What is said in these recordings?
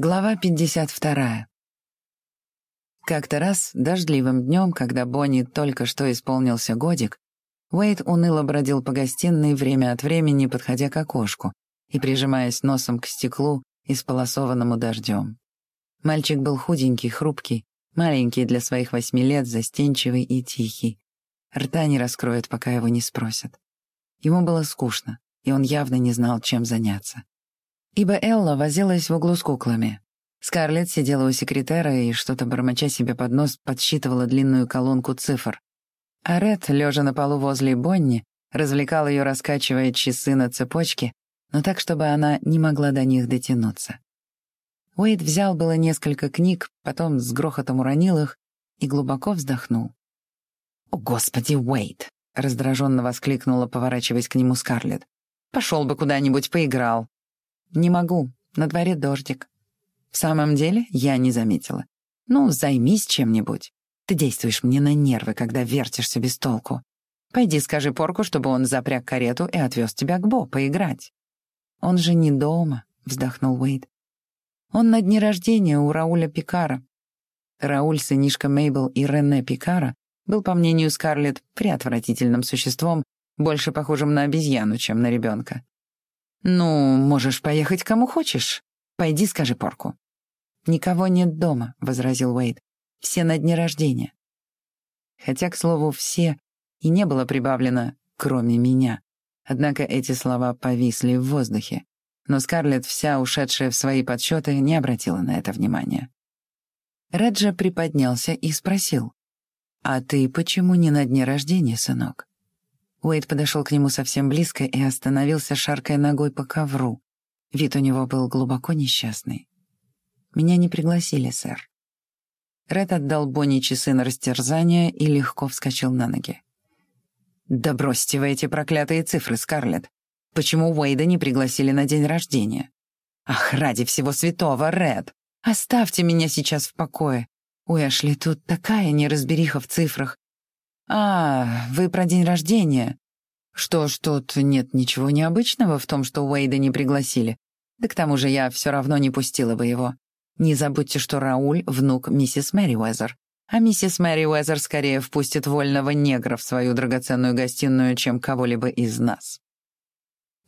Глава 52. Как-то раз, дождливым днем, когда Бонни только что исполнился годик, Уэйд уныло бродил по гостиной время от времени, подходя к окошку и прижимаясь носом к стеклу, исполосованному дождем. Мальчик был худенький, хрупкий, маленький для своих восьми лет, застенчивый и тихий. Рта не раскроет, пока его не спросят. Ему было скучно, и он явно не знал, чем заняться ибо Элла возилась в углу с куклами. Скарлетт сидела у секретера и, что-то бормоча себе под нос, подсчитывала длинную колонку цифр. А Ред, лежа на полу возле Бонни, развлекал ее, раскачивая часы на цепочке, но так, чтобы она не могла до них дотянуться. Уэйд взял было несколько книг, потом с грохотом уронил их и глубоко вздохнул. «О, Господи, Уэйд!» — раздраженно воскликнула, поворачиваясь к нему Скарлетт. «Пошел бы куда-нибудь поиграл. «Не могу. На дворе дождик». «В самом деле, я не заметила. Ну, займись чем-нибудь. Ты действуешь мне на нервы, когда вертишься без толку. Пойди скажи Порку, чтобы он запряг карету и отвез тебя к Бо поиграть». «Он же не дома», — вздохнул Уэйд. «Он на дне рождения у Рауля Пикара». Рауль, сынишка Мейбл и Рене Пикара, был, по мнению Скарлетт, преотвратительным существом, больше похожим на обезьяну, чем на ребенка. «Ну, можешь поехать кому хочешь. Пойди скажи Порку». «Никого нет дома», — возразил Уэйд. «Все на дне рождения». Хотя, к слову, «все» и не было прибавлено «кроме меня». Однако эти слова повисли в воздухе. Но Скарлетт, вся ушедшая в свои подсчеты, не обратила на это внимания. Реджа приподнялся и спросил. «А ты почему не на дне рождения, сынок?» Уэйд подошел к нему совсем близко и остановился, шаркая ногой по ковру. Вид у него был глубоко несчастный. «Меня не пригласили, сэр». Ред отдал Бонни часы на растерзание и легко вскочил на ноги. «Да бросьте вы эти проклятые цифры, Скарлетт. Почему Уэйда не пригласили на день рождения? Ах, ради всего святого, Ред! Оставьте меня сейчас в покое. У Эшли тут такая неразбериха в цифрах. «А, вы про день рождения. Что ж, тут нет ничего необычного в том, что Уэйда не пригласили. Да к тому же я все равно не пустила бы его. Не забудьте, что Рауль — внук миссис Мэри Уэзер. А миссис Мэри Уэзер скорее впустит вольного негра в свою драгоценную гостиную, чем кого-либо из нас».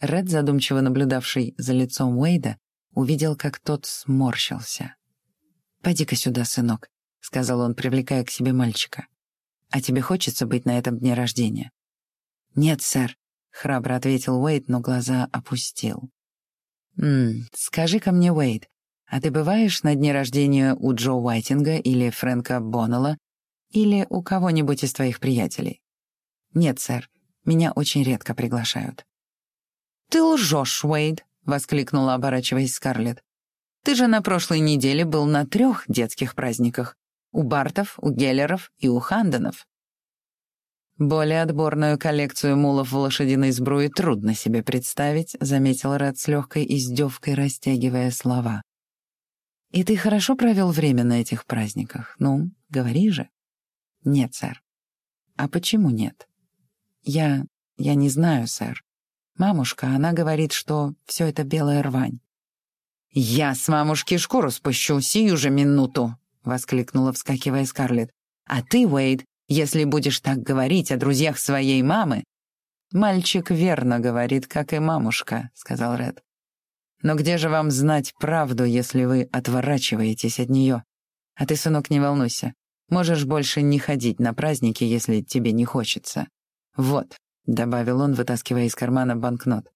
Ред, задумчиво наблюдавший за лицом Уэйда, увидел, как тот сморщился. «Пойди-ка сюда, сынок», — сказал он, привлекая к себе мальчика. А тебе хочется быть на этом дне рождения?» «Нет, сэр», — храбро ответил Уэйд, но глаза опустил. «Ммм, скажи-ка мне, Уэйд, а ты бываешь на дне рождения у Джо Уайтинга или Фрэнка Боннелла или у кого-нибудь из твоих приятелей?» «Нет, сэр, меня очень редко приглашают». «Ты лжешь, Уэйд», — воскликнула, оборачиваясь Скарлетт. «Ты же на прошлой неделе был на трех детских праздниках. У Бартов, у Геллеров и у Ханденов. Более отборную коллекцию мулов в лошадиной сбруе трудно себе представить, заметил Ред с легкой издевкой, растягивая слова. И ты хорошо провел время на этих праздниках? Ну, говори же. Нет, сэр. А почему нет? Я... я не знаю, сэр. Мамушка, она говорит, что все это белая рвань. «Я с мамушки шкуру спущу сию же минуту», — воскликнула, вскакивая Скарлетт. «А ты, Уэйд, если будешь так говорить о друзьях своей мамы...» «Мальчик верно говорит, как и мамушка», — сказал Ред. «Но где же вам знать правду, если вы отворачиваетесь от нее? А ты, сынок, не волнуйся. Можешь больше не ходить на праздники, если тебе не хочется. Вот», — добавил он, вытаскивая из кармана банкнот.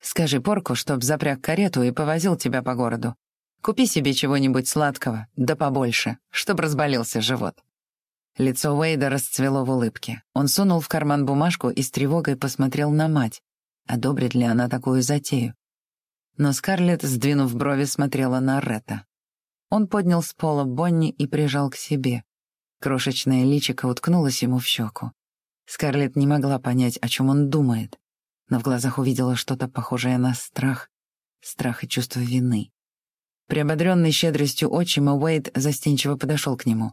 «Скажи Порку, чтоб запряг карету и повозил тебя по городу. Купи себе чего-нибудь сладкого, да побольше, чтобы разболелся живот». Лицо Уэйда расцвело в улыбке. Он сунул в карман бумажку и с тревогой посмотрел на мать. Одобрит ли она такую затею? Но Скарлетт, сдвинув брови, смотрела на Ретта. Он поднял с пола Бонни и прижал к себе. Крошечное личико уткнулось ему в щеку. Скарлетт не могла понять, о чем он думает, но в глазах увидела что-то похожее на страх, страх и чувство вины. Приободренный щедростью отчима, Уэйд застенчиво подошел к нему.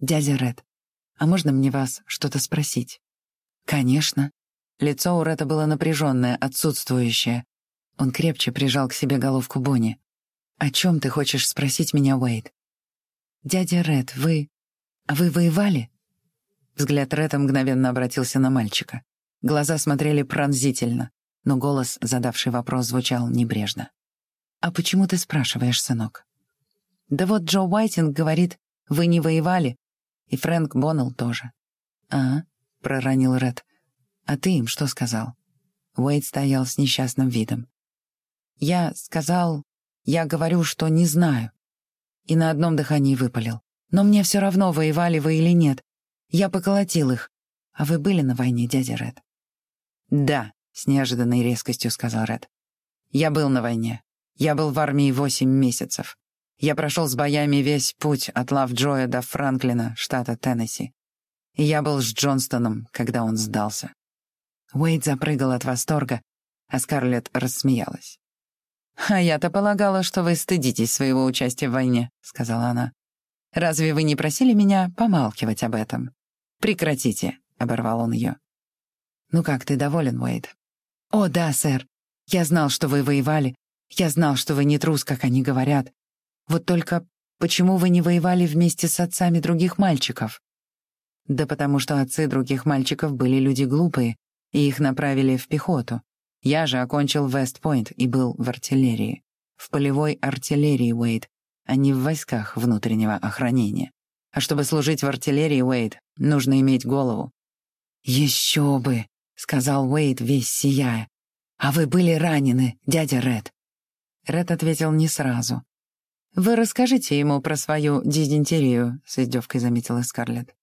«Дядя Ред, а можно мне вас что-то спросить?» «Конечно». Лицо у Ретта было напряженное, отсутствующее. Он крепче прижал к себе головку Бонни. «О чем ты хочешь спросить меня, Уэйд?» «Дядя Ред, вы... Вы воевали?» Взгляд Ретта мгновенно обратился на мальчика. Глаза смотрели пронзительно, но голос, задавший вопрос, звучал небрежно. «А почему ты спрашиваешь, сынок?» «Да вот Джо Уайтинг говорит, вы не воевали, и Фрэнк Боннелл тоже». «А?» — проронил Ред. «А ты им что сказал?» Уэйд стоял с несчастным видом. «Я сказал... Я говорю, что не знаю». И на одном дыхании выпалил. «Но мне все равно, воевали вы или нет. Я поколотил их. А вы были на войне, дядя Ред?» «Да», — с неожиданной резкостью сказал Ред. «Я был на войне. Я был в армии восемь месяцев. Я прошел с боями весь путь от Лав-Джоя до Франклина, штата Теннесси. И я был с Джонстоном, когда он сдался». Уэйд запрыгал от восторга, а Скарлетт рассмеялась. «А я-то полагала, что вы стыдитесь своего участия в войне», — сказала она. «Разве вы не просили меня помалкивать об этом?» «Прекратите», — оборвал он ее. «Ну как, ты доволен, Уэйд?» «О, да, сэр. Я знал, что вы воевали. Я знал, что вы не трус, как они говорят. Вот только почему вы не воевали вместе с отцами других мальчиков?» «Да потому что отцы других мальчиков были люди глупые, и их направили в пехоту. Я же окончил Вестпойнт и был в артиллерии. В полевой артиллерии, Уэйд, а не в войсках внутреннего охранения. А чтобы служить в артиллерии, Уэйд, нужно иметь голову. «Еще бы!» — сказал Уэйд, весь сияя. «А вы были ранены, дядя Ред?» Ред ответил не сразу. «Вы расскажите ему про свою дизентерию», — с издевкой заметила Скарлетт.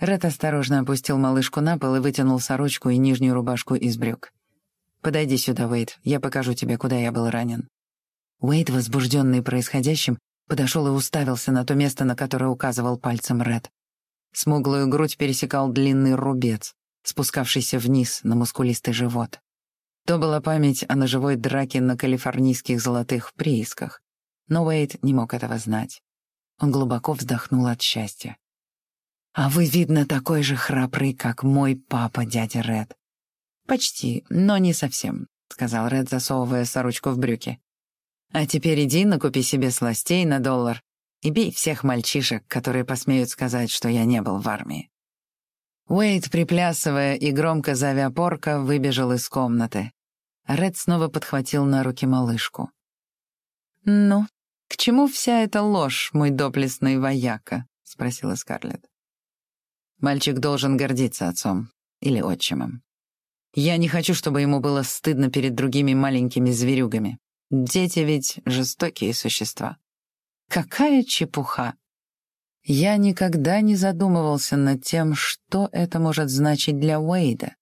Ред осторожно опустил малышку на пол и вытянул сорочку и нижнюю рубашку из брюк. «Подойди сюда, Уэйд, я покажу тебе, куда я был ранен». Уэйд, возбужденный происходящим, подошел и уставился на то место, на которое указывал пальцем Ред. Смуглую грудь пересекал длинный рубец, спускавшийся вниз на мускулистый живот. То была память о ножевой драке на калифорнийских золотых приисках. Но Уэйд не мог этого знать. Он глубоко вздохнул от счастья. «А вы, видно, такой же храбрый, как мой папа, дядя Ред. «Почти, но не совсем», — сказал Ред, засовывая сорочку в брюки. «А теперь иди, накупи себе сластей на доллар и бей всех мальчишек, которые посмеют сказать, что я не был в армии». Уэйд, приплясывая и громко зовя порка, выбежал из комнаты. Ред снова подхватил на руки малышку. «Ну, к чему вся эта ложь, мой доблестный вояка?» — спросила Скарлетт. «Мальчик должен гордиться отцом или отчимом. Я не хочу, чтобы ему было стыдно перед другими маленькими зверюгами. Дети ведь жестокие существа. Какая чепуха! Я никогда не задумывался над тем, что это может значить для Уэйда,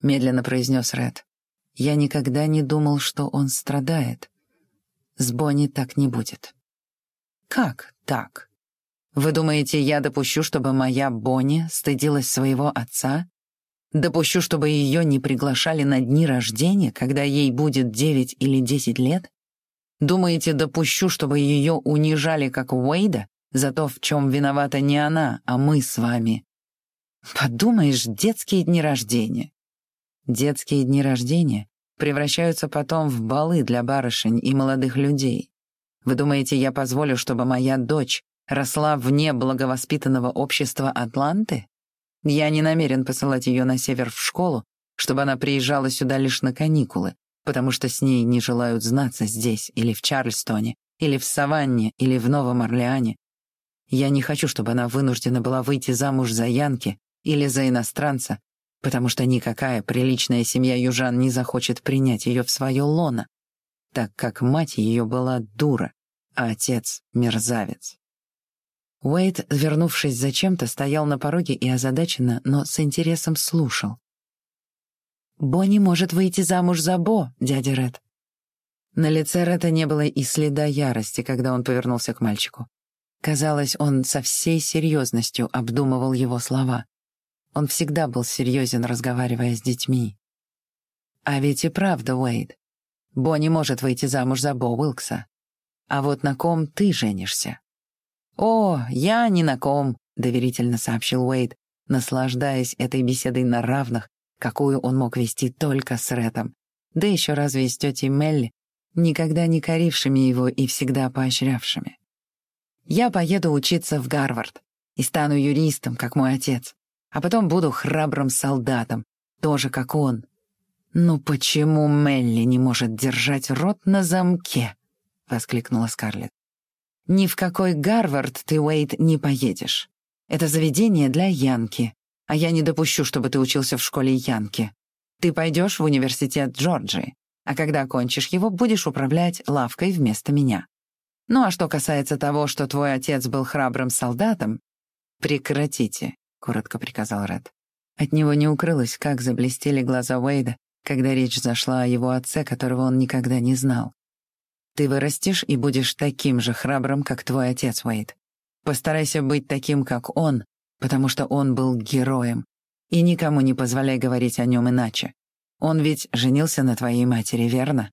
медленно произнес Ред. Я никогда не думал, что он страдает. С Бонни так не будет. Как так? Вы думаете, я допущу, чтобы моя Бонни стыдилась своего отца Допущу, чтобы ее не приглашали на дни рождения, когда ей будет девять или десять лет? Думаете, допущу, чтобы ее унижали как Уэйда за то, в чем виновата не она, а мы с вами? Подумаешь, детские дни рождения. Детские дни рождения превращаются потом в балы для барышень и молодых людей. Вы думаете, я позволю, чтобы моя дочь росла вне благовоспитанного общества Атланты? Я не намерен посылать ее на север в школу, чтобы она приезжала сюда лишь на каникулы, потому что с ней не желают знаться здесь, или в Чарльстоне, или в Саванне, или в Новом Орлеане. Я не хочу, чтобы она вынуждена была выйти замуж за Янки или за иностранца, потому что никакая приличная семья южан не захочет принять ее в свое лоно, так как мать ее была дура, а отец — мерзавец. Уэйд, вернувшись зачем-то, стоял на пороге и озадаченно, но с интересом слушал. «Бонни может выйти замуж за Бо, дядя Ред». На лице Ретта не было и следа ярости, когда он повернулся к мальчику. Казалось, он со всей серьезностью обдумывал его слова. Он всегда был серьезен, разговаривая с детьми. А ведь и правда, Уэйд. Бонни может выйти замуж за Бо Уилкса. А вот на ком ты женишься? «О, я ни на ком», — доверительно сообщил Уэйд, наслаждаясь этой беседой на равных, какую он мог вести только с Рэтом. Да еще разве с тетей Мелли? никогда не корившими его и всегда поощрявшими. «Я поеду учиться в Гарвард и стану юристом, как мой отец, а потом буду храбрым солдатом, тоже как он. Ну почему Мелли не может держать рот на замке?» — воскликнула Скарлетт. «Ни в какой Гарвард ты, Уэйд, не поедешь. Это заведение для Янки, а я не допущу, чтобы ты учился в школе Янки. Ты пойдешь в университет Джорджии, а когда окончишь его, будешь управлять лавкой вместо меня. Ну а что касается того, что твой отец был храбрым солдатом, прекратите, — коротко приказал Ред. От него не укрылось, как заблестели глаза Уэйда, когда речь зашла о его отце, которого он никогда не знал. Ты вырастешь и будешь таким же храбрым, как твой отец, Уэйд. Постарайся быть таким, как он, потому что он был героем, и никому не позволяй говорить о нем иначе. Он ведь женился на твоей матери, верно?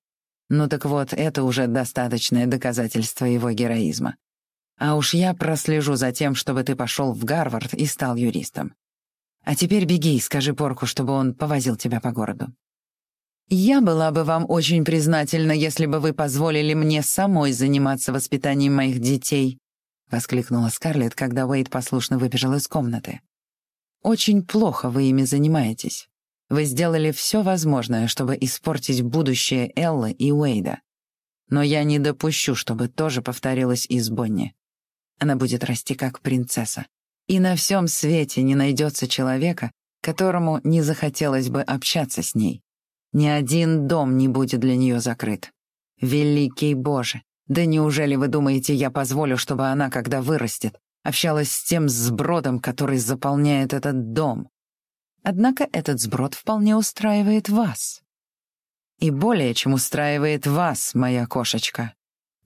Ну так вот, это уже достаточное доказательство его героизма. А уж я прослежу за тем, чтобы ты пошел в Гарвард и стал юристом. А теперь беги и скажи Порку, чтобы он повозил тебя по городу. Я была бы вам очень признательна, если бы вы позволили мне самой заниматься воспитанием моих детей, воскликнула Скарлетт, когда Уэйд послушно выбежал из комнаты. Очень плохо вы ими занимаетесь. Вы сделали все возможное, чтобы испортить будущее Эллы и Уэйда. Но я не допущу, чтобы тоже повторилось и с Бонни. Она будет расти как принцесса. И на всем свете не найдется человека, которому не захотелось бы общаться с ней. Ни один дом не будет для нее закрыт. Великий Боже, да неужели вы думаете, я позволю, чтобы она, когда вырастет, общалась с тем сбродом, который заполняет этот дом. Однако этот сброд вполне устраивает вас. И более чем устраивает вас, моя кошечка.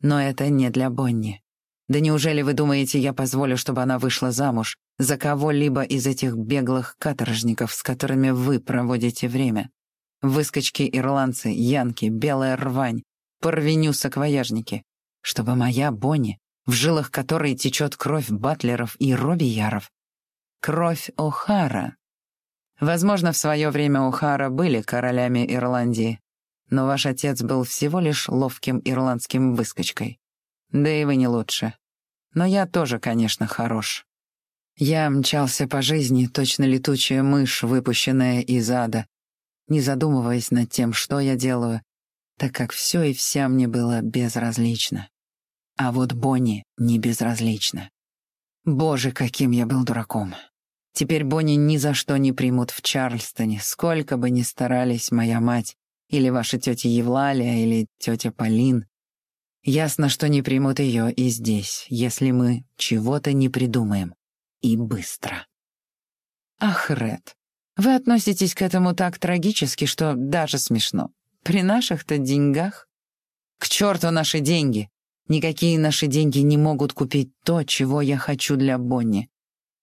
Но это не для Бонни. Да неужели вы думаете, я позволю, чтобы она вышла замуж за кого-либо из этих беглых каторжников, с которыми вы проводите время? Выскочки-ирландцы, янки, белая рвань, порвеню-саквояжники. Чтобы моя Бонни в жилах которой течет кровь Батлеров и Робияров. Кровь О'Хара. Возможно, в свое время О'Хара были королями Ирландии, но ваш отец был всего лишь ловким ирландским выскочкой. Да и вы не лучше. Но я тоже, конечно, хорош. Я мчался по жизни, точно летучая мышь, выпущенная из ада, не задумываясь над тем, что я делаю, так как все и вся мне было безразлично. А вот Бонни не безразлична. Боже, каким я был дураком. Теперь Бонни ни за что не примут в Чарльстоне, сколько бы ни старались моя мать, или ваша тетя Евлалия, или тетя Полин. Ясно, что не примут ее и здесь, если мы чего-то не придумаем. И быстро. Ах, Ред, вы относитесь к этому так трагически, что даже смешно. При наших-то деньгах? К черту наши деньги! Никакие наши деньги не могут купить то, чего я хочу для Бонни.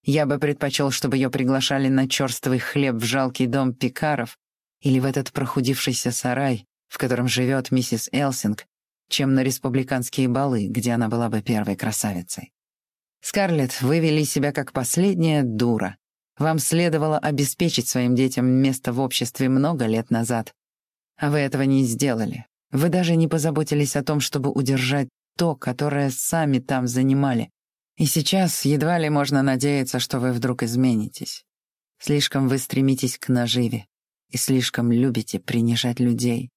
Я бы предпочел, чтобы ее приглашали на черствый хлеб в жалкий дом Пикаров или в этот прохудившийся сарай, в котором живет миссис Элсинг, чем на республиканские балы, где она была бы первой красавицей. Скарлетт, вы вели себя как последняя дура. Вам следовало обеспечить своим детям место в обществе много лет назад. А вы этого не сделали. Вы даже не позаботились о том, чтобы удержать то, которое сами там занимали. И сейчас едва ли можно надеяться, что вы вдруг изменитесь. Слишком вы стремитесь к наживе и слишком любите принижать людей.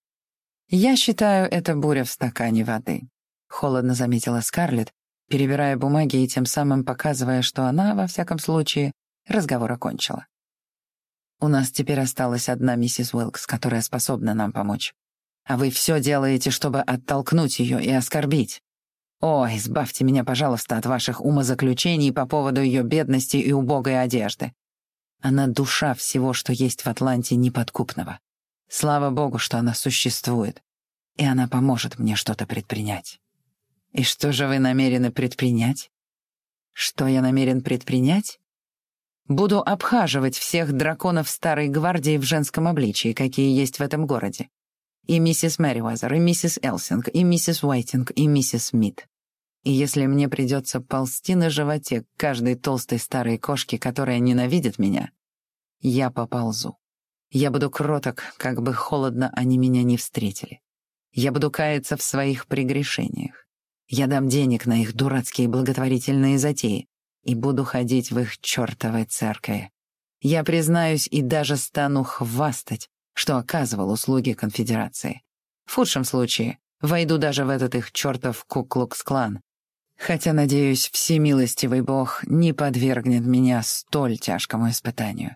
Я считаю, это буря в стакане воды. Холодно заметила Скарлетт, перебирая бумаги и тем самым показывая, что она, во всяком случае, разговор окончила. У нас теперь осталась одна миссис Уилкс, которая способна нам помочь. А вы все делаете, чтобы оттолкнуть ее и оскорбить. О, избавьте меня, пожалуйста, от ваших умозаключений по поводу ее бедности и убогой одежды. Она душа всего, что есть в Атланте неподкупного. Слава богу, что она существует, и она поможет мне что-то предпринять. И что же вы намерены предпринять? Что я намерен предпринять? Буду обхаживать всех драконов Старой Гвардии в женском обличии, какие есть в этом городе и миссис Мэривазер, и миссис Элсинг, и миссис Уайтинг, и миссис Смит. И если мне придется ползти на животе каждой толстой старой кошки, которая ненавидит меня, я поползу. Я буду кроток, как бы холодно они меня не встретили. Я буду каяться в своих прегрешениях. Я дам денег на их дурацкие благотворительные затеи и буду ходить в их чертовой церкви. Я признаюсь и даже стану хвастать, что оказывал услуги конфедерации. В худшем случае войду даже в этот их чертов Куклукс-клан. Хотя, надеюсь, всемилостивый бог не подвергнет меня столь тяжкому испытанию.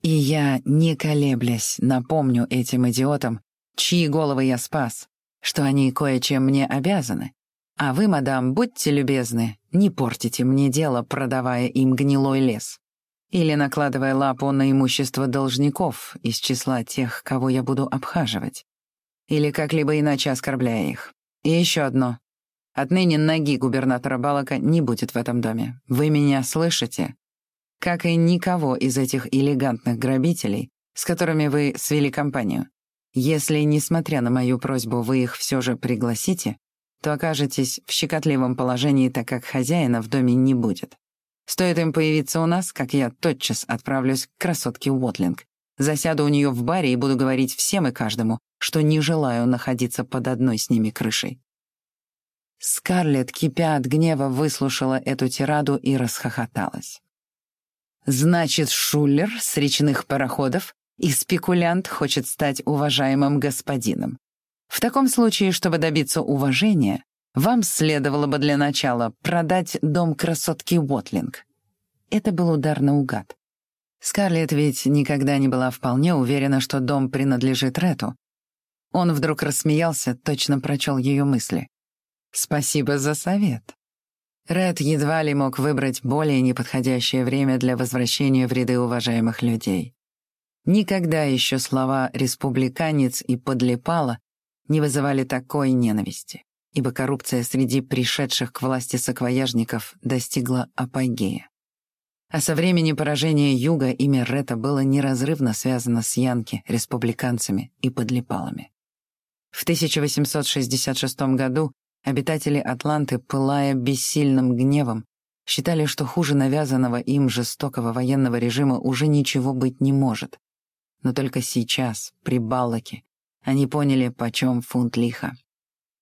И я, не колеблясь, напомню этим идиотам, чьи головы я спас, что они кое-чем мне обязаны. А вы, мадам, будьте любезны, не портите мне дело, продавая им гнилой лес. Или накладывая лапу на имущество должников из числа тех, кого я буду обхаживать. Или как-либо иначе оскорбляя их. И еще одно. Отныне ноги губернатора Балака не будет в этом доме. Вы меня слышите? Как и никого из этих элегантных грабителей, с которыми вы свели компанию. Если, несмотря на мою просьбу, вы их все же пригласите, то окажетесь в щекотливом положении, так как хозяина в доме не будет. Стоит им появиться у нас, как я тотчас отправлюсь к красотке Уотлинг. Засяду у нее в баре и буду говорить всем и каждому, что не желаю находиться под одной с ними крышей. Скарлетт, кипя от гнева, выслушала эту тираду и расхохоталась. «Значит, Шулер с речных пароходов и спекулянт хочет стать уважаемым господином. В таком случае, чтобы добиться уважения, вам следовало бы для начала продать дом красотки Уотлинг. Это был удар наугад. Скарлетт ведь никогда не была вполне уверена, что дом принадлежит Рету. Он вдруг рассмеялся, точно прочел ее мысли. «Спасибо за совет». Ред едва ли мог выбрать более неподходящее время для возвращения в ряды уважаемых людей. Никогда еще слова «республиканец» и «подлипала» не вызывали такой ненависти, ибо коррупция среди пришедших к власти саквояжников достигла апогея. А со времени поражения Юга имя Ретта было неразрывно связано с Янки, республиканцами и подлипалами. В 1866 году обитатели Атланты, пылая бессильным гневом, считали, что хуже навязанного им жестокого военного режима уже ничего быть не может. Но только сейчас, при Баллоке, они поняли, почем фунт лиха.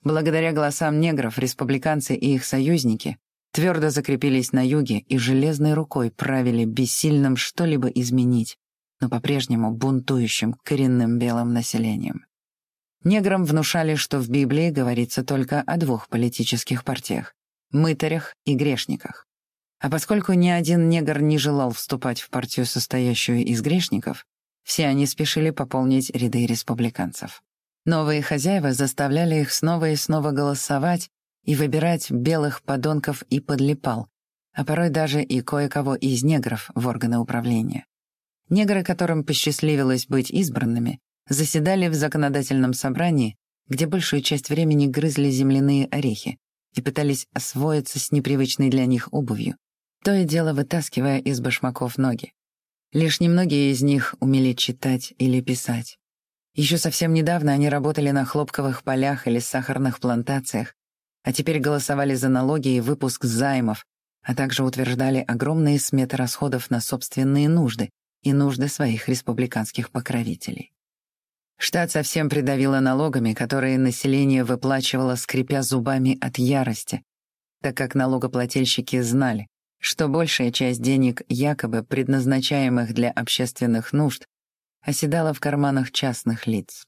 Благодаря голосам негров, республиканцы и их союзники твердо закрепились на юге и железной рукой правили бессильным что-либо изменить, но по-прежнему бунтующим коренным белым населением. Неграм внушали, что в Библии говорится только о двух политических партиях — мытарях и грешниках. А поскольку ни один негр не желал вступать в партию, состоящую из грешников, все они спешили пополнить ряды республиканцев. Новые хозяева заставляли их снова и снова голосовать и выбирать белых подонков и подлипал, а порой даже и кое-кого из негров в органы управления. Негры, которым посчастливилось быть избранными, заседали в законодательном собрании, где большую часть времени грызли земляные орехи и пытались освоиться с непривычной для них обувью, то и дело вытаскивая из башмаков ноги. Лишь немногие из них умели читать или писать. Еще совсем недавно они работали на хлопковых полях или сахарных плантациях, а теперь голосовали за налоги и выпуск займов, а также утверждали огромные сметы расходов на собственные нужды и нужды своих республиканских покровителей. Штат совсем придавило налогами, которые население выплачивало, скрипя зубами от ярости, так как налогоплательщики знали, что большая часть денег, якобы предназначаемых для общественных нужд, оседала в карманах частных лиц.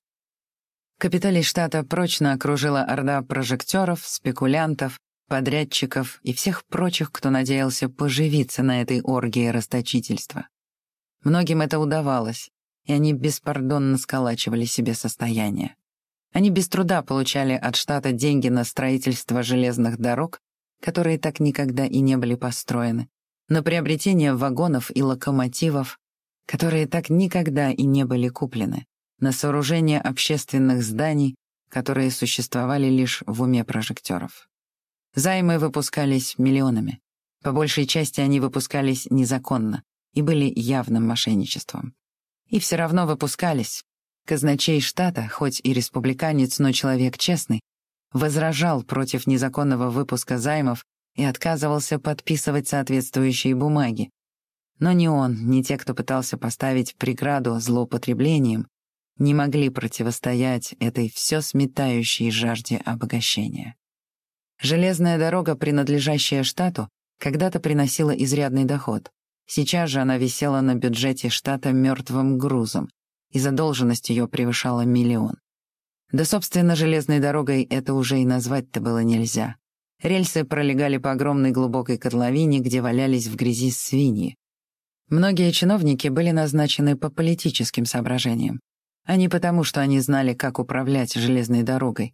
Капиталий штата прочно окружила орда прожекторов, спекулянтов, подрядчиков и всех прочих, кто надеялся поживиться на этой оргии расточительства. Многим это удавалось, и они беспардонно сколачивали себе состояние. Они без труда получали от штата деньги на строительство железных дорог, которые так никогда и не были построены, на приобретение вагонов и локомотивов, которые так никогда и не были куплены, на сооружение общественных зданий, которые существовали лишь в уме прожекторов. Займы выпускались миллионами. По большей части они выпускались незаконно и были явным мошенничеством. И все равно выпускались. Казначей штата, хоть и республиканец, но человек честный, возражал против незаконного выпуска займов и отказывался подписывать соответствующие бумаги. Но ни он, ни те, кто пытался поставить преграду злоупотреблением, не могли противостоять этой все сметающей жажде обогащения. Железная дорога, принадлежащая штату, когда-то приносила изрядный доход. Сейчас же она висела на бюджете штата мертвым грузом, и задолженность ее превышала миллион. Да, собственно, железной дорогой это уже и назвать-то было нельзя. Рельсы пролегали по огромной глубокой котловине, где валялись в грязи свиньи. Многие чиновники были назначены по политическим соображениям, а не потому, что они знали, как управлять железной дорогой.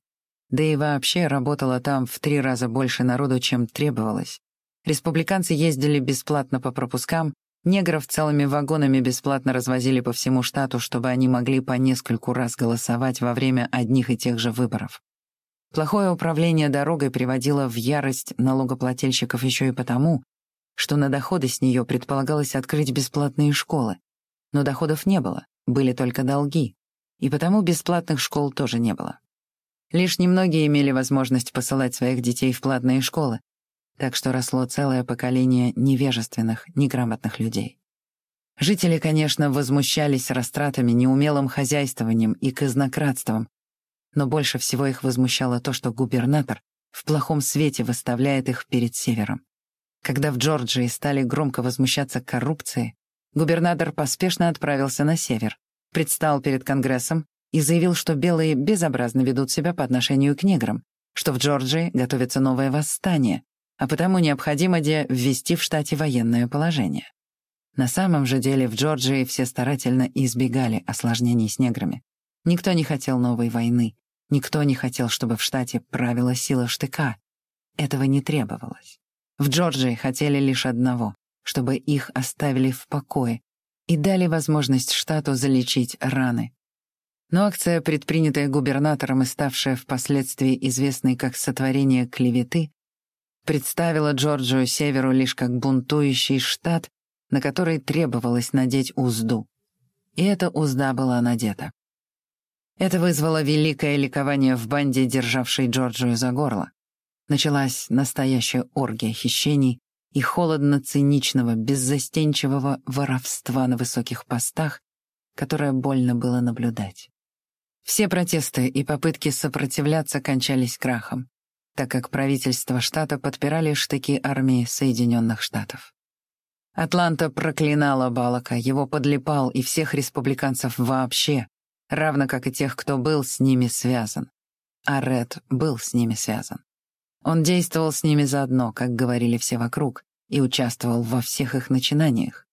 Да и вообще работало там в три раза больше народу, чем требовалось. Республиканцы ездили бесплатно по пропускам, негров целыми вагонами бесплатно развозили по всему штату, чтобы они могли по нескольку раз голосовать во время одних и тех же выборов. Плохое управление дорогой приводило в ярость налогоплательщиков еще и потому, что на доходы с нее предполагалось открыть бесплатные школы. Но доходов не было, были только долги, и потому бесплатных школ тоже не было. Лишь немногие имели возможность посылать своих детей в платные школы, так что росло целое поколение невежественных, неграмотных людей. Жители, конечно, возмущались растратами, неумелым хозяйствованием и казнократством, но больше всего их возмущало то, что губернатор в плохом свете выставляет их перед севером. Когда в Джорджии стали громко возмущаться коррупцией, губернатор поспешно отправился на север, предстал перед Конгрессом и заявил, что белые безобразно ведут себя по отношению к неграм, что в Джорджии готовится новое восстание, а потому необходимо де ввести в штате военное положение. На самом же деле в Джорджии все старательно избегали осложнений с неграми. Никто не хотел новой войны, никто не хотел, чтобы в штате правила сила штыка. Этого не требовалось. В Джорджии хотели лишь одного — чтобы их оставили в покое и дали возможность штату залечить раны. Но акция, предпринятая губернатором и ставшая впоследствии известной как сотворение клеветы, представила Джорджию Северу лишь как бунтующий штат, на который требовалось надеть узду. И эта узда была надета. Это вызвало великое ликование в банде, державшей Джорджию за горло. Началась настоящая оргия хищений и холодно-циничного, беззастенчивого воровства на высоких постах, которое больно было наблюдать. Все протесты и попытки сопротивляться кончались крахом так как правительство штата подпирали штыки армии Соединенных Штатов. Атланта проклинала Балака, его подлипал и всех республиканцев вообще, равно как и тех, кто был с ними связан. А Ред был с ними связан. Он действовал с ними заодно, как говорили все вокруг, и участвовал во всех их начинаниях.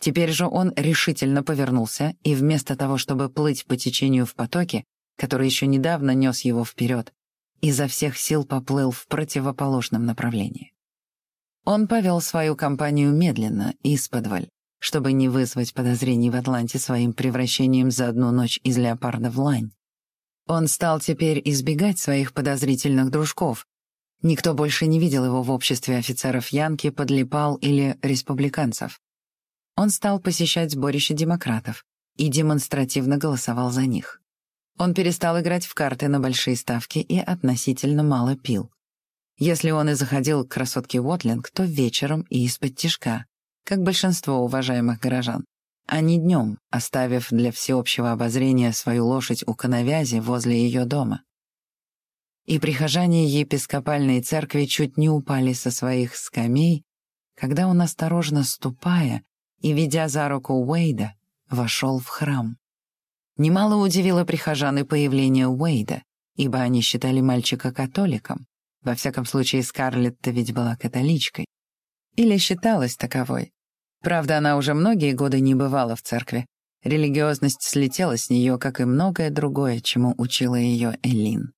Теперь же он решительно повернулся, и вместо того, чтобы плыть по течению в потоке, который еще недавно нес его вперед, изо всех сил поплыл в противоположном направлении. Он повел свою компанию медленно, исподволь, чтобы не вызвать подозрений в Атланте своим превращением за одну ночь из леопарда в лань. Он стал теперь избегать своих подозрительных дружков. Никто больше не видел его в обществе офицеров Янки, подлипал или республиканцев. Он стал посещать сборище демократов и демонстративно голосовал за них. Он перестал играть в карты на большие ставки и относительно мало пил. Если он и заходил к красотке Уотлинг, то вечером и из-под тишка, как большинство уважаемых горожан, а не днем, оставив для всеобщего обозрения свою лошадь у коновязи возле ее дома. И прихожане епископальной церкви чуть не упали со своих скамей, когда он, осторожно ступая и ведя за руку Уэйда, вошел в храм. Немало удивило прихожан и появление Уэйда, ибо они считали мальчика католиком. Во всяком случае, Скарлетт-то ведь была католичкой. Или считалась таковой. Правда, она уже многие годы не бывала в церкви. Религиозность слетела с нее, как и многое другое, чему учила ее Элин.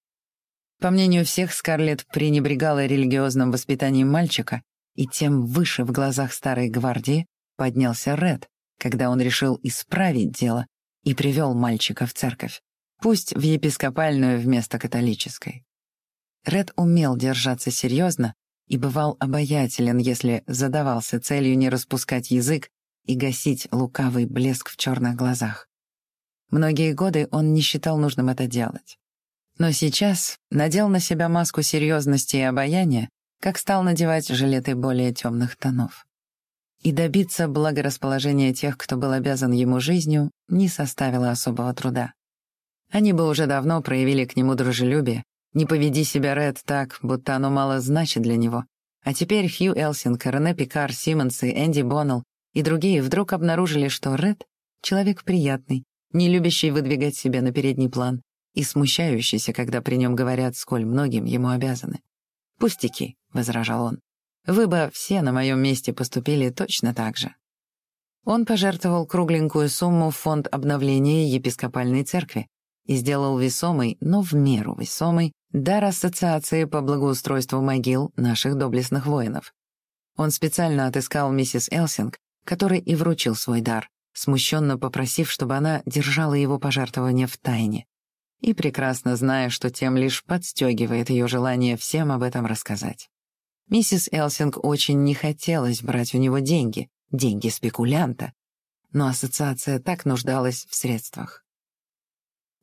По мнению всех, Скарлетт пренебрегала религиозным воспитанием мальчика, и тем выше в глазах старой гвардии поднялся Ред, когда он решил исправить дело и привел мальчика в церковь, пусть в епископальную вместо католической. Ред умел держаться серьезно и бывал обаятелен, если задавался целью не распускать язык и гасить лукавый блеск в черных глазах. Многие годы он не считал нужным это делать. Но сейчас надел на себя маску серьезности и обаяния, как стал надевать жилеты более темных тонов и добиться благорасположения тех, кто был обязан ему жизнью, не составило особого труда. Они бы уже давно проявили к нему дружелюбие. Не поведи себя, Ред, так, будто оно мало значит для него. А теперь Хью Элсинг, Рене Пикар, Симмонс и Энди Боннелл и другие вдруг обнаружили, что Ред — человек приятный, не любящий выдвигать себя на передний план и смущающийся, когда при нем говорят, сколь многим ему обязаны. «Пустяки», — возражал он. «Вы бы все на моем месте поступили точно так же». Он пожертвовал кругленькую сумму в фонд обновления епископальной церкви и сделал весомый, но в меру весомый, дар Ассоциации по благоустройству могил наших доблестных воинов. Он специально отыскал миссис Элсинг, которой и вручил свой дар, смущенно попросив, чтобы она держала его пожертвование в тайне, и прекрасно зная, что тем лишь подстегивает ее желание всем об этом рассказать. Миссис Элсинг очень не хотелось брать у него деньги, деньги спекулянта, но ассоциация так нуждалась в средствах.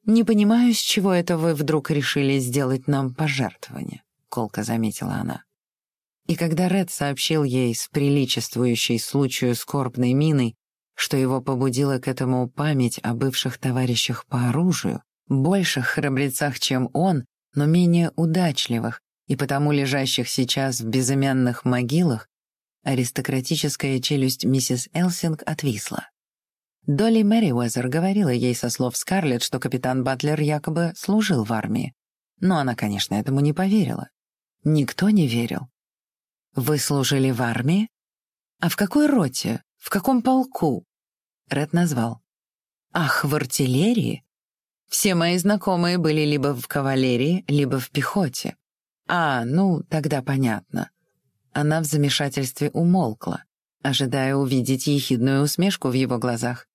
«Не понимаю, с чего это вы вдруг решили сделать нам пожертвование», — колко заметила она. И когда Ред сообщил ей с приличествующей случаю скорбной миной, что его побудила к этому память о бывших товарищах по оружию, больших храбрецах, чем он, но менее удачливых и потому лежащих сейчас в безымянных могилах, аристократическая челюсть миссис Элсинг отвисла. Долли Мэриуэзер говорила ей со слов Скарлетт, что капитан Батлер якобы служил в армии. Но она, конечно, этому не поверила. Никто не верил. «Вы служили в армии? А в какой роте? В каком полку?» Ред назвал. «Ах, в артиллерии? Все мои знакомые были либо в кавалерии, либо в пехоте. А, ну, тогда понятно». Она в замешательстве умолкла, ожидая увидеть ехидную усмешку в его глазах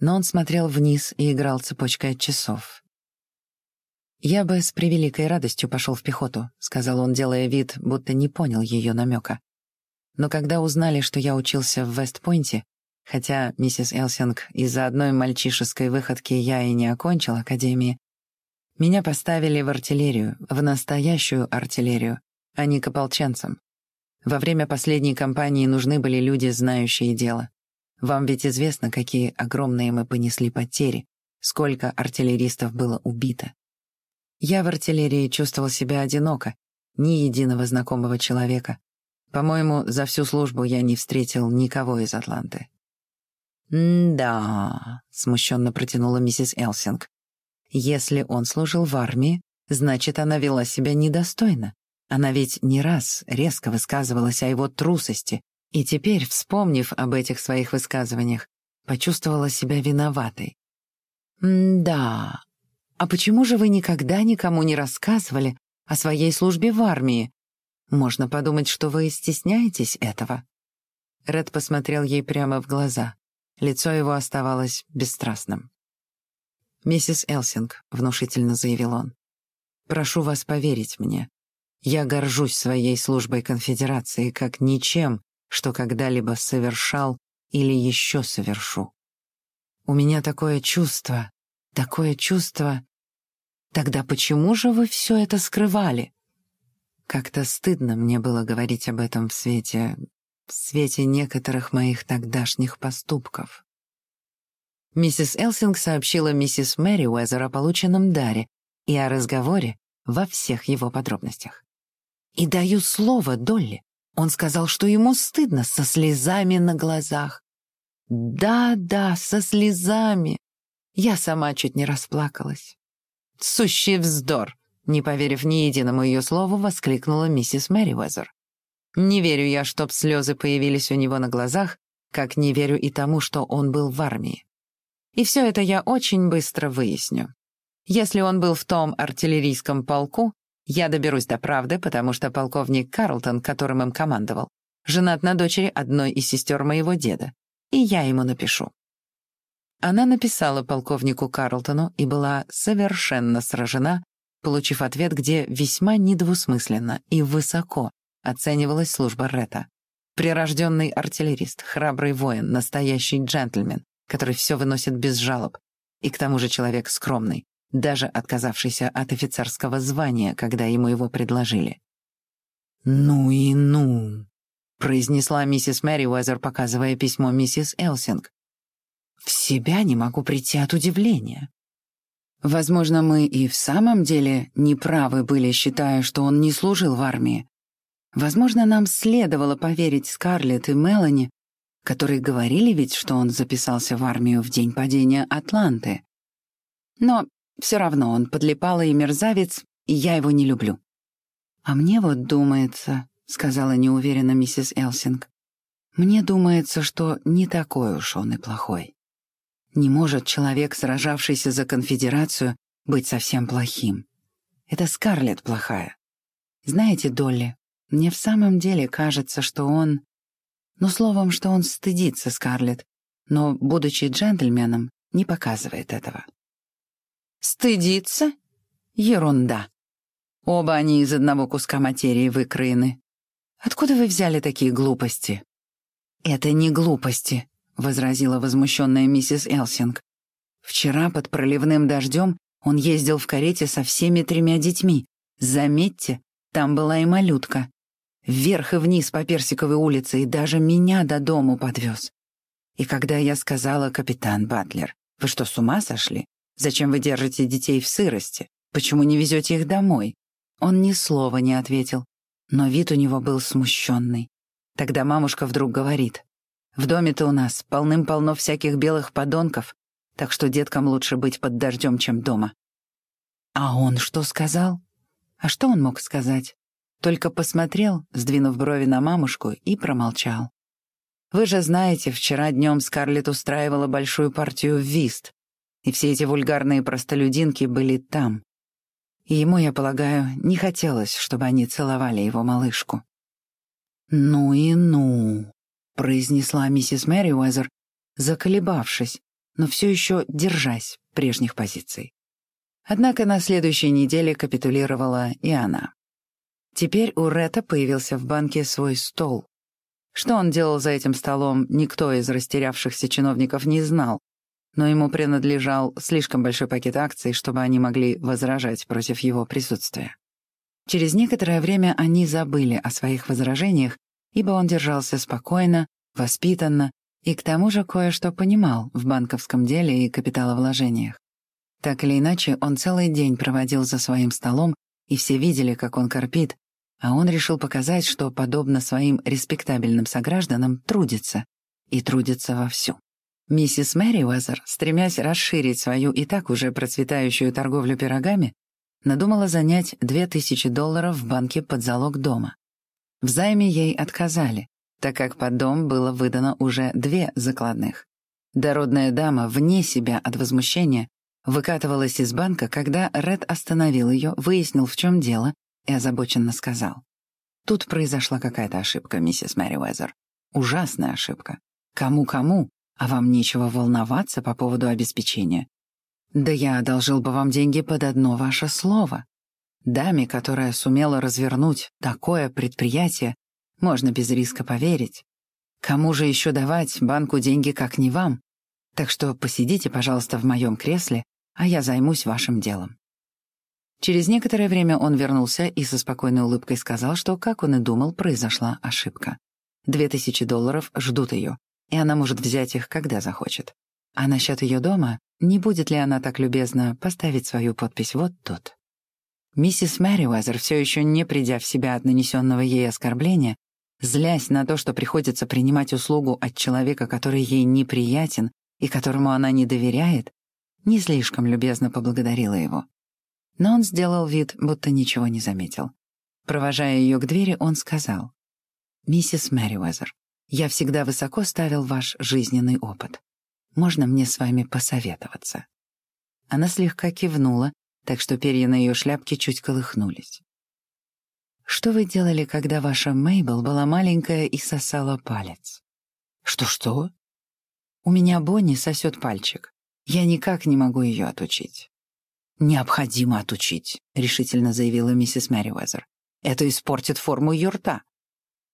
но он смотрел вниз и играл цепочкой от часов. «Я бы с превеликой радостью пошел в пехоту», — сказал он, делая вид, будто не понял ее намека. Но когда узнали, что я учился в Вестпойнте, хотя, миссис Элсинг, из-за одной мальчишеской выходки я и не окончил академии, меня поставили в артиллерию, в настоящую артиллерию, а не к ополченцам. Во время последней кампании нужны были люди, знающие дело. Вам ведь известно, какие огромные мы понесли потери, сколько артиллеристов было убито. Я в артиллерии чувствовал себя одиноко, ни единого знакомого человека. По-моему, за всю службу я не встретил никого из Атланты. «Да», — смущенно протянула миссис Элсинг. «Если он служил в армии, значит, она вела себя недостойно. Она ведь не раз резко высказывалась о его трусости, и теперь, вспомнив об этих своих высказываниях, почувствовала себя виноватой. «Да, а почему же вы никогда никому не рассказывали о своей службе в армии? Можно подумать, что вы стесняетесь этого». Ред посмотрел ей прямо в глаза. Лицо его оставалось бесстрастным. «Миссис Элсинг», — внушительно заявил он, — «прошу вас поверить мне. Я горжусь своей службой конфедерации как ничем, что когда-либо совершал или еще совершу. У меня такое чувство, такое чувство. Тогда почему же вы все это скрывали? Как-то стыдно мне было говорить об этом в свете... в свете некоторых моих тогдашних поступков. Миссис Элсинг сообщила миссис Мэри Уэзер о полученном даре и о разговоре во всех его подробностях. «И даю слово, Долли, он сказал, что ему стыдно со слезами на глазах. Да-да, со слезами. Я сама чуть не расплакалась. «Сущий вздор!» Не поверив ни единому ее слову, воскликнула миссис Мэривезер. «Не верю я, чтоб слезы появились у него на глазах, как не верю и тому, что он был в армии. И все это я очень быстро выясню. Если он был в том артиллерийском полку, я доберусь до правды, потому что полковник Карлтон, которым им командовал, женат на дочери одной из сестер моего деда, и я ему напишу». Она написала полковнику Карлтону и была совершенно сражена, получив ответ, где весьма недвусмысленно и высоко оценивалась служба Ретта. Прирожденный артиллерист, храбрый воин, настоящий джентльмен, который все выносит без жалоб, и к тому же человек скромный, даже отказавшийся от офицерского звания, когда ему его предложили. «Ну и ну», — произнесла миссис Мэри Уэзер, показывая письмо миссис Элсинг. «В себя не могу прийти от удивления. Возможно, мы и в самом деле неправы были, считая, что он не служил в армии. Возможно, нам следовало поверить Скарлетт и Мелани, которые говорили ведь, что он записался в армию в день падения Атланты. Но все равно он подлипалый мерзавец, и я его не люблю. «А мне вот думается», — сказала неуверенно миссис Элсинг, «мне думается, что не такой уж он и плохой. Не может человек, сражавшийся за конфедерацию, быть совсем плохим. Это Скарлетт плохая. Знаете, Долли, мне в самом деле кажется, что он... Ну, словом, что он стыдится Скарлетт, но, будучи джентльменом, не показывает этого. «Стыдится? Ерунда. Оба они из одного куска материи выкроены. Откуда вы взяли такие глупости?» «Это не глупости», — возразила возмущенная миссис Элсинг. «Вчера под проливным дождем он ездил в карете со всеми тремя детьми. Заметьте, там была и малютка вверх и вниз по Персиковой улице и даже меня до дому подвез. И когда я сказала, капитан Батлер, вы что, с ума сошли? Зачем вы держите детей в сырости? Почему не везете их домой? Он ни слова не ответил, но вид у него был смущенный. Тогда мамушка вдруг говорит, «В доме-то у нас полным-полно всяких белых подонков, так что деткам лучше быть под дождем, чем дома». А он что сказал? А что он мог сказать? Только посмотрел, сдвинув брови на мамушку, и промолчал. Вы же знаете, вчера днем Скарлетт устраивала большую партию в вист, и все эти вульгарные простолюдинки были там. И ему, я полагаю, не хотелось, чтобы они целовали его малышку. «Ну и ну», — произнесла миссис Мэри Уэзер, заколебавшись, но все еще держась прежних позиций. Однако на следующей неделе капитулировала и она. Теперь у Ретта появился в банке свой стол. Что он делал за этим столом, никто из растерявшихся чиновников не знал, но ему принадлежал слишком большой пакет акций, чтобы они могли возражать против его присутствия. Через некоторое время они забыли о своих возражениях, ибо он держался спокойно, воспитанно и к тому же кое-что понимал в банковском деле и капиталовложениях. Так или иначе, он целый день проводил за своим столом, и все видели, как он корпит, а он решил показать, что, подобно своим респектабельным согражданам, трудится. И трудится вовсю. Миссис Мэри Уэзер, стремясь расширить свою и так уже процветающую торговлю пирогами, надумала занять 2000 долларов в банке под залог дома. В займе ей отказали, так как под дом было выдано уже две закладных. Дородная дама, вне себя от возмущения, выкатывалась из банка, когда Ред остановил ее, выяснил, в чем дело, и озабоченно сказал. «Тут произошла какая-то ошибка, миссис Мэри Уэзер. Ужасная ошибка. Кому-кому, а вам нечего волноваться по поводу обеспечения. Да я одолжил бы вам деньги под одно ваше слово. Даме, которая сумела развернуть такое предприятие, можно без риска поверить. Кому же еще давать банку деньги, как не вам? Так что посидите, пожалуйста, в моем кресле, а я займусь вашим делом. Через некоторое время он вернулся и со спокойной улыбкой сказал, что, как он и думал, произошла ошибка. Две тысячи долларов ждут ее, и она может взять их, когда захочет. А насчет ее дома, не будет ли она так любезна поставить свою подпись вот тут? Миссис Мэриуэзер, все еще не придя в себя от нанесенного ей оскорбления, злясь на то, что приходится принимать услугу от человека, который ей неприятен и которому она не доверяет, не слишком любезно поблагодарила его. Но он сделал вид, будто ничего не заметил. Провожая ее к двери, он сказал, «Миссис Мэриуэзер, я всегда высоко ставил ваш жизненный опыт. Можно мне с вами посоветоваться?» Она слегка кивнула, так что перья на ее шляпке чуть колыхнулись. «Что вы делали, когда ваша Мейбл была маленькая и сосала палец?» «Что-что?» «У меня Бонни сосет пальчик. Я никак не могу ее отучить. «Необходимо отучить», — решительно заявила миссис Мэриуэзер. «Это испортит форму ее рта».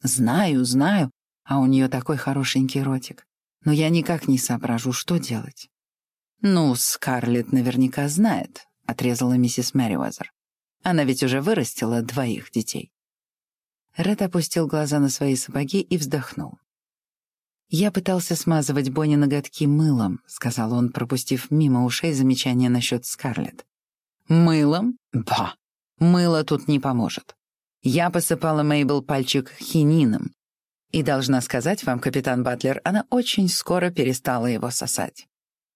«Знаю, знаю, а у нее такой хорошенький ротик. Но я никак не соображу, что делать». «Ну, Скарлетт наверняка знает», — отрезала миссис Мэриуэзер. «Она ведь уже вырастила двоих детей». Ред опустил глаза на свои сапоги и вздохнул. «Я пытался смазывать Бонни ноготки мылом», — сказал он, пропустив мимо ушей замечание насчет Скарлетт. «Мылом? Ба! Мыло тут не поможет. Я посыпала Мейбл пальчик хинином. И должна сказать вам, капитан Батлер, она очень скоро перестала его сосать.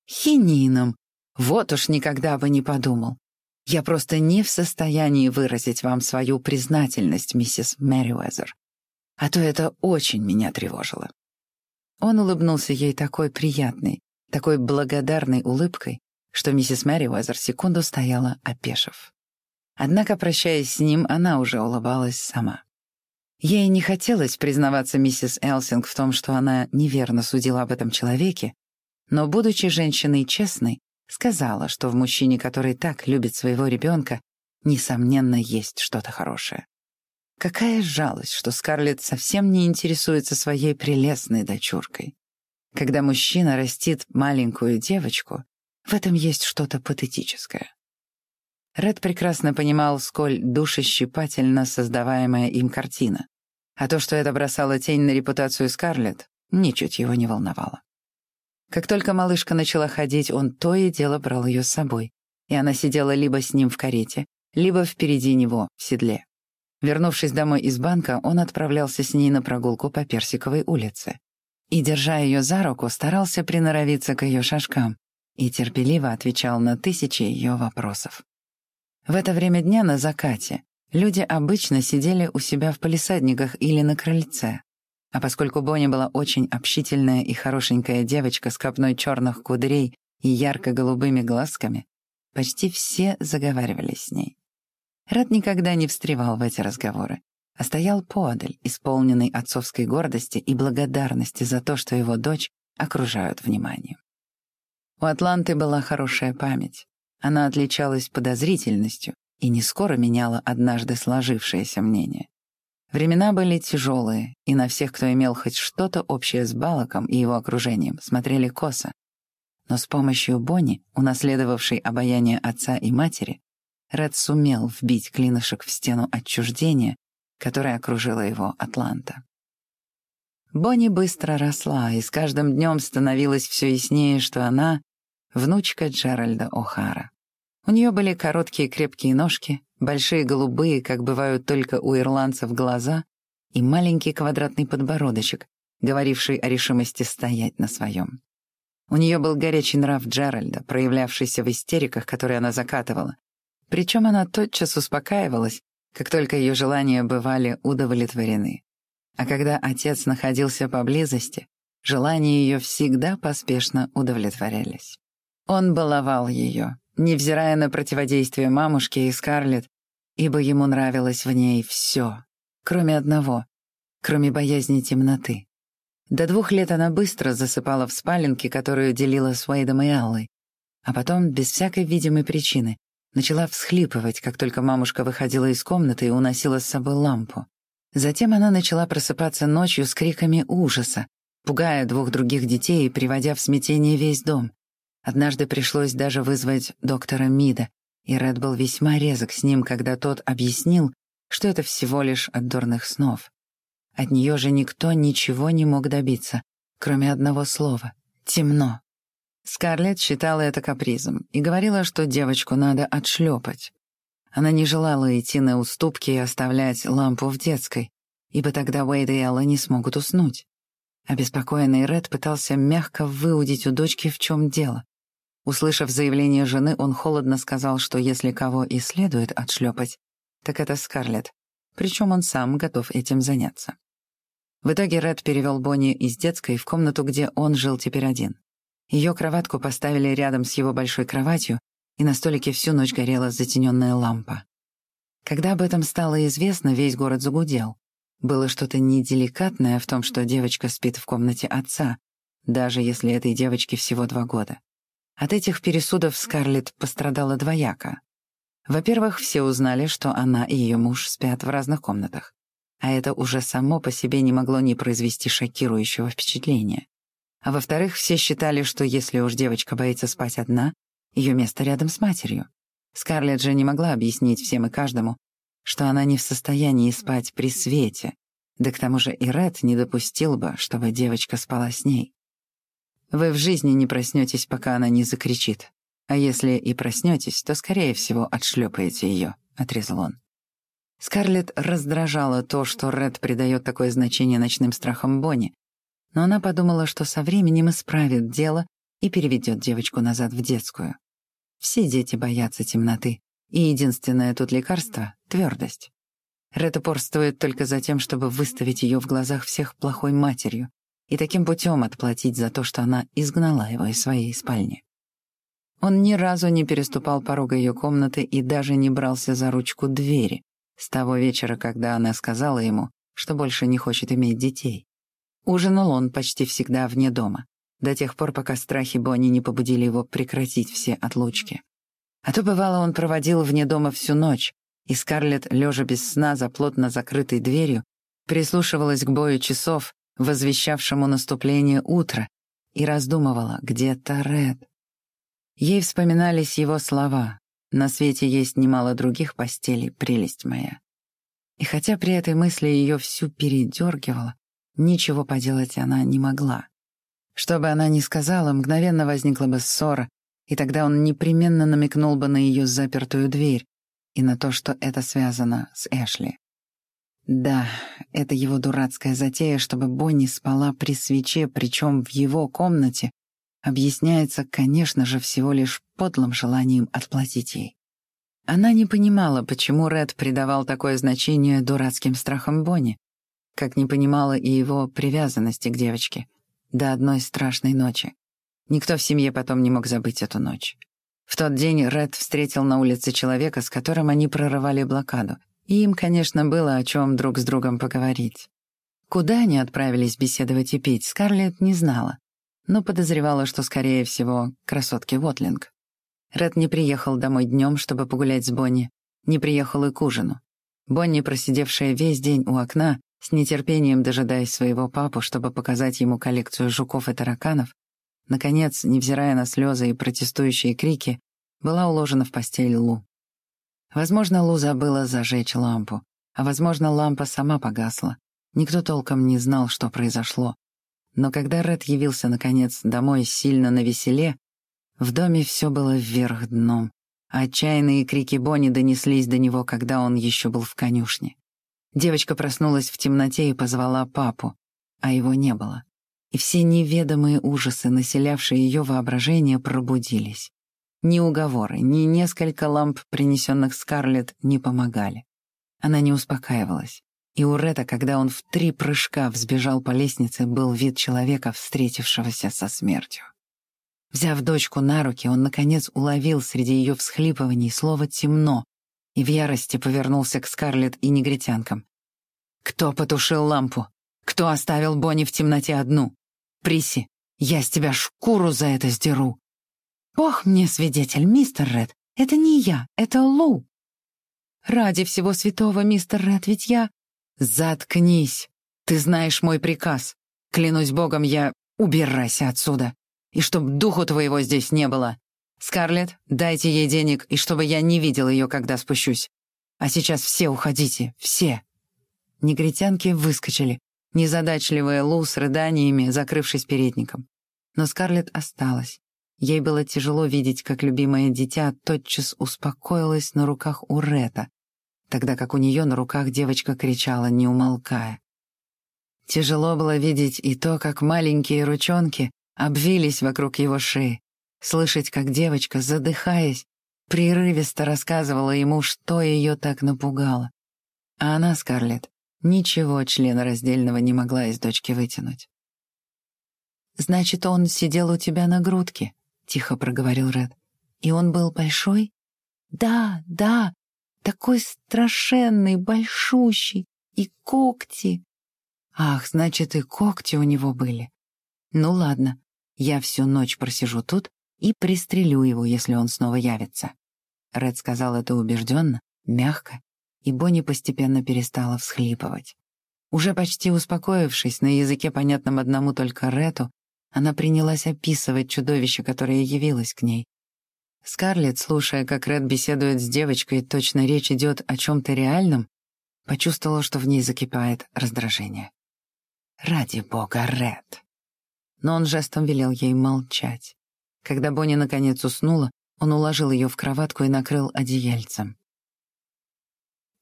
Хинином. Вот уж никогда бы не подумал. Я просто не в состоянии выразить вам свою признательность, миссис Мэриуэзер. А то это очень меня тревожило. Он улыбнулся ей такой приятной, такой благодарной улыбкой, что миссис Мэриуэзер секунду стояла, опешив. Однако, прощаясь с ним, она уже улыбалась сама. Ей не хотелось признаваться миссис Элсинг в том, что она неверно судила об этом человеке, но, будучи женщиной честной, сказала, что в мужчине, который так любит своего ребенка, несомненно, есть что-то хорошее. Какая жалость, что Скарлетт совсем не интересуется своей прелестной дочуркой. Когда мужчина растит маленькую девочку, в этом есть что-то патетическое. Ред прекрасно понимал, сколь душещипательно создаваемая им картина. А то, что это бросало тень на репутацию Скарлетт, ничуть его не волновало. Как только малышка начала ходить, он то и дело брал ее с собой, и она сидела либо с ним в карете, либо впереди него, в седле. Вернувшись домой из банка, он отправлялся с ней на прогулку по Персиковой улице. И, держа ее за руку, старался приноровиться к ее шажкам и терпеливо отвечал на тысячи ее вопросов. В это время дня на закате люди обычно сидели у себя в палисадниках или на крыльце. А поскольку Бонни была очень общительная и хорошенькая девочка с копной черных кудрей и ярко-голубыми глазками, почти все заговаривали с ней. Рад никогда не встревал в эти разговоры, а стоял поодаль, исполненный отцовской гордости и благодарности за то, что его дочь окружают вниманием. У Атланты была хорошая память. Она отличалась подозрительностью и не скоро меняла однажды сложившееся мнение. Времена были тяжелые, и на всех, кто имел хоть что-то общее с Балаком и его окружением, смотрели косо. Но с помощью Бонни, унаследовавшей обаяние отца и матери, Ред сумел вбить клинышек в стену отчуждения, которая окружила его Атланта. Бонни быстро росла, и с каждым днем становилось все яснее, что она внучка Джеральда О'Хара. У нее были короткие крепкие ножки, большие голубые, как бывают только у ирландцев, глаза и маленький квадратный подбородочек, говоривший о решимости стоять на своем. У нее был горячий нрав Джеральда, проявлявшийся в истериках, которые она закатывала. Причем она тотчас успокаивалась, как только ее желания бывали удовлетворены. А когда отец находился поблизости, желания ее всегда поспешно удовлетворялись. Он баловал ее, невзирая на противодействие мамушки и Скарлетт, ибо ему нравилось в ней все, кроме одного, кроме боязни темноты. До двух лет она быстро засыпала в спаленке, которую делила с Уэйдом и Аллой, а потом, без всякой видимой причины, начала всхлипывать, как только мамушка выходила из комнаты и уносила с собой лампу. Затем она начала просыпаться ночью с криками ужаса, пугая двух других детей и приводя в смятение весь дом. Однажды пришлось даже вызвать доктора Мида, и Ред был весьма резок с ним, когда тот объяснил, что это всего лишь от дурных снов. От нее же никто ничего не мог добиться, кроме одного слова — «темно». Скарлетт считала это капризом и говорила, что девочку надо отшлепать. Она не желала идти на уступки и оставлять лампу в детской, ибо тогда Уэйд и Элла не смогут уснуть. Обеспокоенный Ред пытался мягко выудить у дочки, в чем дело. Услышав заявление жены, он холодно сказал, что если кого и следует отшлепать, так это Скарлетт, причем он сам готов этим заняться. В итоге Ред перевел Бонни из детской в комнату, где он жил теперь один. Ее кроватку поставили рядом с его большой кроватью, и на столике всю ночь горела затененная лампа. Когда об этом стало известно, весь город загудел. Было что-то неделикатное в том, что девочка спит в комнате отца, даже если этой девочке всего два года. От этих пересудов Скарлетт пострадала двояко. Во-первых, все узнали, что она и ее муж спят в разных комнатах. А это уже само по себе не могло не произвести шокирующего впечатления. А во-вторых, все считали, что если уж девочка боится спать одна, ее место рядом с матерью. Скарлетт же не могла объяснить всем и каждому, что она не в состоянии спать при свете, Да к тому же и Ред не допустил бы, чтобы девочка спала с ней. Вы в жизни не проснетесь, пока она не закричит. А если и проснетесь, то, скорее всего, отшлепаете ее, отрезал он. Скарлетт раздражала то, что Ред придает такое значение ночным страхам Бонни, но она подумала, что со временем исправит дело и переведет девочку назад в детскую. Все дети боятся темноты, и единственное тут лекарство — твердость. Ред упорствует только за тем, чтобы выставить ее в глазах всех плохой матерью и таким путем отплатить за то, что она изгнала его из своей спальни. Он ни разу не переступал порога ее комнаты и даже не брался за ручку двери с того вечера, когда она сказала ему, что больше не хочет иметь детей. Ужинал он почти всегда вне дома, до тех пор, пока страхи Бонни не побудили его прекратить все отлучки. А то, бывало, он проводил вне дома всю ночь, и Скарлетт, лежа без сна за плотно закрытой дверью, прислушивалась к бою часов, возвещавшему наступление утра, и раздумывала, где-то Ред. Ей вспоминались его слова «На свете есть немало других постелей, прелесть моя». И хотя при этой мысли ее всю передергивало, Ничего поделать она не могла. Что бы она ни сказала, мгновенно возникла бы ссора, и тогда он непременно намекнул бы на ее запертую дверь и на то, что это связано с Эшли. Да, это его дурацкая затея, чтобы Бонни спала при свече, причем в его комнате, объясняется, конечно же, всего лишь подлым желанием отплатить ей. Она не понимала, почему Ред придавал такое значение дурацким страхам Бонни как не понимала и его привязанности к девочке. До одной страшной ночи. Никто в семье потом не мог забыть эту ночь. В тот день Ред встретил на улице человека, с которым они прорывали блокаду, и им, конечно, было о чем друг с другом поговорить. Куда они отправились беседовать и пить, Скарлетт не знала, но подозревала, что, скорее всего, красотки Вотлинг. Ред не приехал домой днем, чтобы погулять с Бонни, не приехал и к ужину. Бонни, просидевшая весь день у окна, с нетерпением дожидаясь своего папу, чтобы показать ему коллекцию жуков и тараканов, наконец, невзирая на слезы и протестующие крики, была уложена в постель Лу. Возможно, Лу забыла зажечь лампу, а, возможно, лампа сама погасла. Никто толком не знал, что произошло. Но когда Ред явился, наконец, домой сильно навеселе, в доме все было вверх дном, отчаянные крики Бонни донеслись до него, когда он еще был в конюшне. Девочка проснулась в темноте и позвала папу, а его не было. И все неведомые ужасы, населявшие ее воображение, пробудились. Ни уговоры, ни несколько ламп, принесенных Скарлетт, не помогали. Она не успокаивалась. И у Ретта, когда он в три прыжка взбежал по лестнице, был вид человека, встретившегося со смертью. Взяв дочку на руки, он, наконец, уловил среди ее всхлипываний слово «темно», и в ярости повернулся к Скарлетт и негритянкам. «Кто потушил лампу? Кто оставил Бонни в темноте одну? Приси, я с тебя шкуру за это сдеру!» «Ох мне свидетель, мистер Ред, это не я, это Лу!» «Ради всего святого, мистер Ред, ведь я...» «Заткнись! Ты знаешь мой приказ. Клянусь богом, я... Убирайся отсюда! И чтоб духу твоего здесь не было!» «Скарлетт, дайте ей денег, и чтобы я не видел ее, когда спущусь. А сейчас все уходите, все!» Негритянки выскочили, незадачливая Лу с рыданиями, закрывшись передником. Но Скарлетт осталась. Ей было тяжело видеть, как любимое дитя тотчас успокоилось на руках у Рета, тогда как у нее на руках девочка кричала, не умолкая. Тяжело было видеть и то, как маленькие ручонки обвились вокруг его шеи, слышать, как девочка, задыхаясь, прерывисто рассказывала ему, что ее так напугало. А она, Скарлетт, ничего члена раздельного не могла из дочки вытянуть. «Значит, он сидел у тебя на грудке», — тихо проговорил Ред. «И он был большой?» «Да, да, такой страшенный, большущий, и когти». «Ах, значит, и когти у него были. Ну ладно, я всю ночь просижу тут и пристрелю его, если он снова явится». Ред сказал это убежденно, мягко, и Бонни постепенно перестала всхлипывать. Уже почти успокоившись на языке, понятном одному только Рету, она принялась описывать чудовище, которое явилось к ней. Скарлетт, слушая, как Ред беседует с девочкой, точно речь идет о чем-то реальном, почувствовала, что в ней закипает раздражение. «Ради бога, Ред!» Но он жестом велел ей молчать. Когда Бонни наконец уснула, он уложил ее в кроватку и накрыл одеяльцем.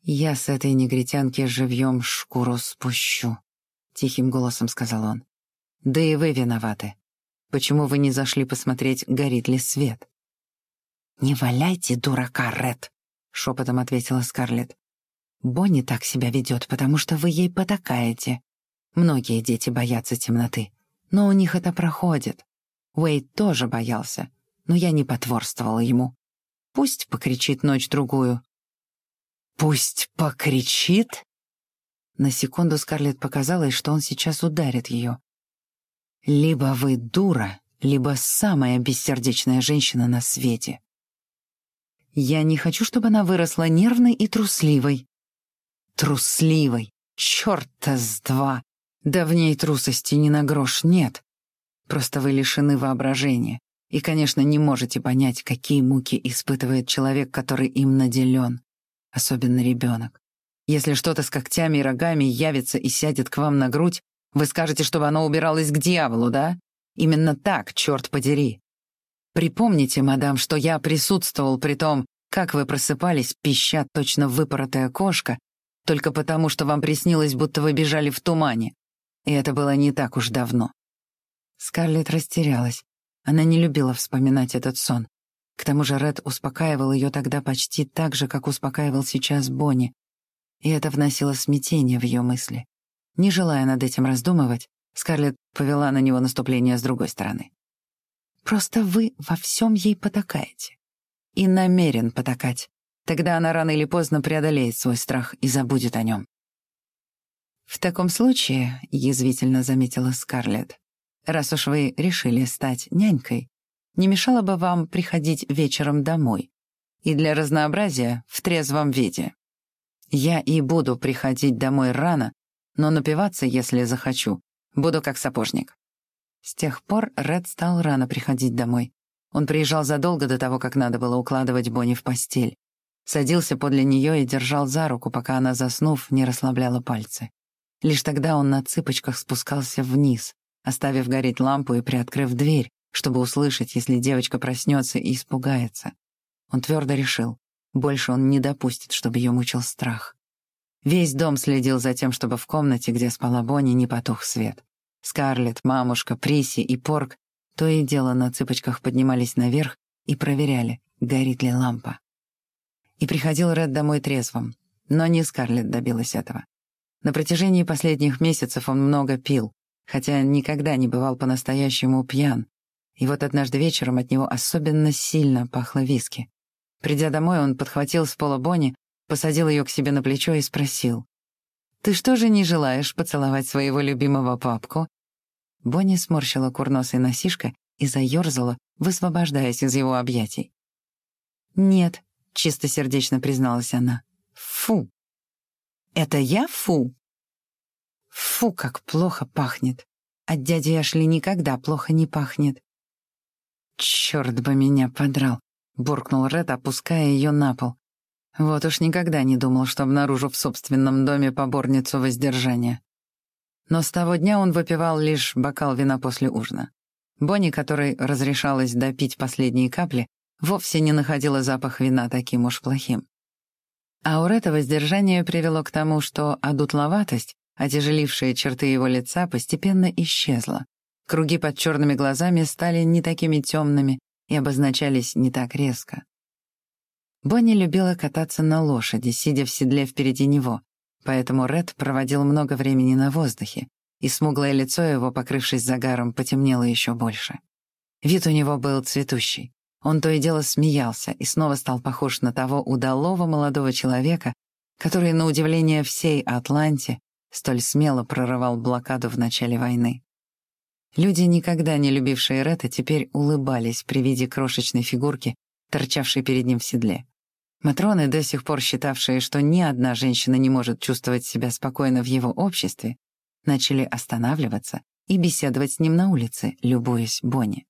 «Я с этой негритянки живьем шкуру спущу», — тихим голосом сказал он. «Да и вы виноваты. Почему вы не зашли посмотреть, горит ли свет?» «Не валяйте дурака, Ред», — шепотом ответила Скарлетт. «Бонни так себя ведет, потому что вы ей потакаете. Многие дети боятся темноты, но у них это проходит. Уэйд тоже боялся, но я не потворствовала ему. Пусть покричит ночь-другую». «Пусть покричит?» На секунду Скарлетт показалось, что он сейчас ударит ее. «Либо вы дура, либо самая бессердечная женщина на свете». Я не хочу, чтобы она выросла нервной и трусливой. Трусливой. Чёрта с два. Да в ней трусости ни на грош нет. Просто вы лишены воображения. И, конечно, не можете понять, какие муки испытывает человек, который им наделен. Особенно ребенок. Если что-то с когтями и рогами явится и сядет к вам на грудь, вы скажете, чтобы оно убиралось к дьяволу, да? Именно так, черт подери. Припомните, мадам, что я присутствовал при том, как вы просыпались, пища точно выпоротая кошка, только потому, что вам приснилось, будто вы бежали в тумане. И это было не так уж давно. Скарлетт растерялась. Она не любила вспоминать этот сон. К тому же Ред успокаивал ее тогда почти так же, как успокаивал сейчас Бонни. И это вносило смятение в ее мысли. Не желая над этим раздумывать, Скарлетт повела на него наступление с другой стороны. Просто вы во всем ей потакаете. И намерен потакать. Тогда она рано или поздно преодолеет свой страх и забудет о нем. «В таком случае», — язвительно заметила Скарлетт, «раз уж вы решили стать нянькой, не мешало бы вам приходить вечером домой. И для разнообразия в трезвом виде. Я и буду приходить домой рано, но напиваться, если захочу, буду как сапожник. С тех пор Ред стал рано приходить домой. Он приезжал задолго до того, как надо было укладывать Бонни в постель. Садился подле нее и держал за руку, пока она, заснув, не расслабляла пальцы. Лишь тогда он на цыпочках спускался вниз, оставив гореть лампу и приоткрыв дверь, чтобы услышать, если девочка проснется и испугается. Он твердо решил, больше он не допустит, чтобы ее мучил страх. Весь дом следил за тем, чтобы в комнате, где спала Бонни, не потух свет. Скарлетт, мамушка, Приси и Порк то и дело на цыпочках поднимались наверх и проверяли, горит ли лампа. И приходил Ред домой трезвым, но не Скарлетт добилась этого. На протяжении последних месяцев он много пил, хотя никогда не бывал по-настоящему пьян. И вот однажды вечером от него особенно сильно пахло виски. Придя домой, он подхватил с пола Бонни, посадил ее к себе на плечо и спросил. «Ты что же не желаешь поцеловать своего любимого папку?» Бонни сморщила курносый носишка и заёрзала, высвобождаясь из его объятий. «Нет», — чистосердечно призналась она. «Фу!» «Это я фу?» «Фу, как плохо пахнет! От дяди Эшли никогда плохо не пахнет!» «Чёрт бы меня подрал!» — буркнул Ред, опуская ее на пол. Вот уж никогда не думал, что обнаружу в собственном доме поборницу воздержания. Но с того дня он выпивал лишь бокал вина после ужина. Бонни, которой разрешалось допить последние капли, вовсе не находила запах вина таким уж плохим. А у Ретта воздержание привело к тому, что одутловатость, отяжелившая черты его лица, постепенно исчезла. Круги под черными глазами стали не такими темными и обозначались не так резко. Бонни любила кататься на лошади, сидя в седле впереди него, Поэтому Ред проводил много времени на воздухе, и смуглое лицо его, покрывшись загаром, потемнело еще больше. Вид у него был цветущий. Он то и дело смеялся и снова стал похож на того удалого молодого человека, который, на удивление всей Атланте, столь смело прорывал блокаду в начале войны. Люди, никогда не любившие Ретта, теперь улыбались при виде крошечной фигурки, торчавшей перед ним в седле. Матроны, до сих пор считавшие, что ни одна женщина не может чувствовать себя спокойно в его обществе, начали останавливаться и беседовать с ним на улице, любуясь Бонни.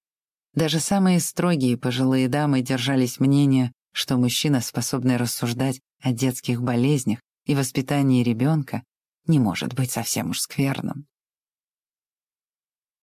Даже самые строгие пожилые дамы держались мнения, что мужчина, способный рассуждать о детских болезнях и воспитание ребенка не может быть совсем уж скверным.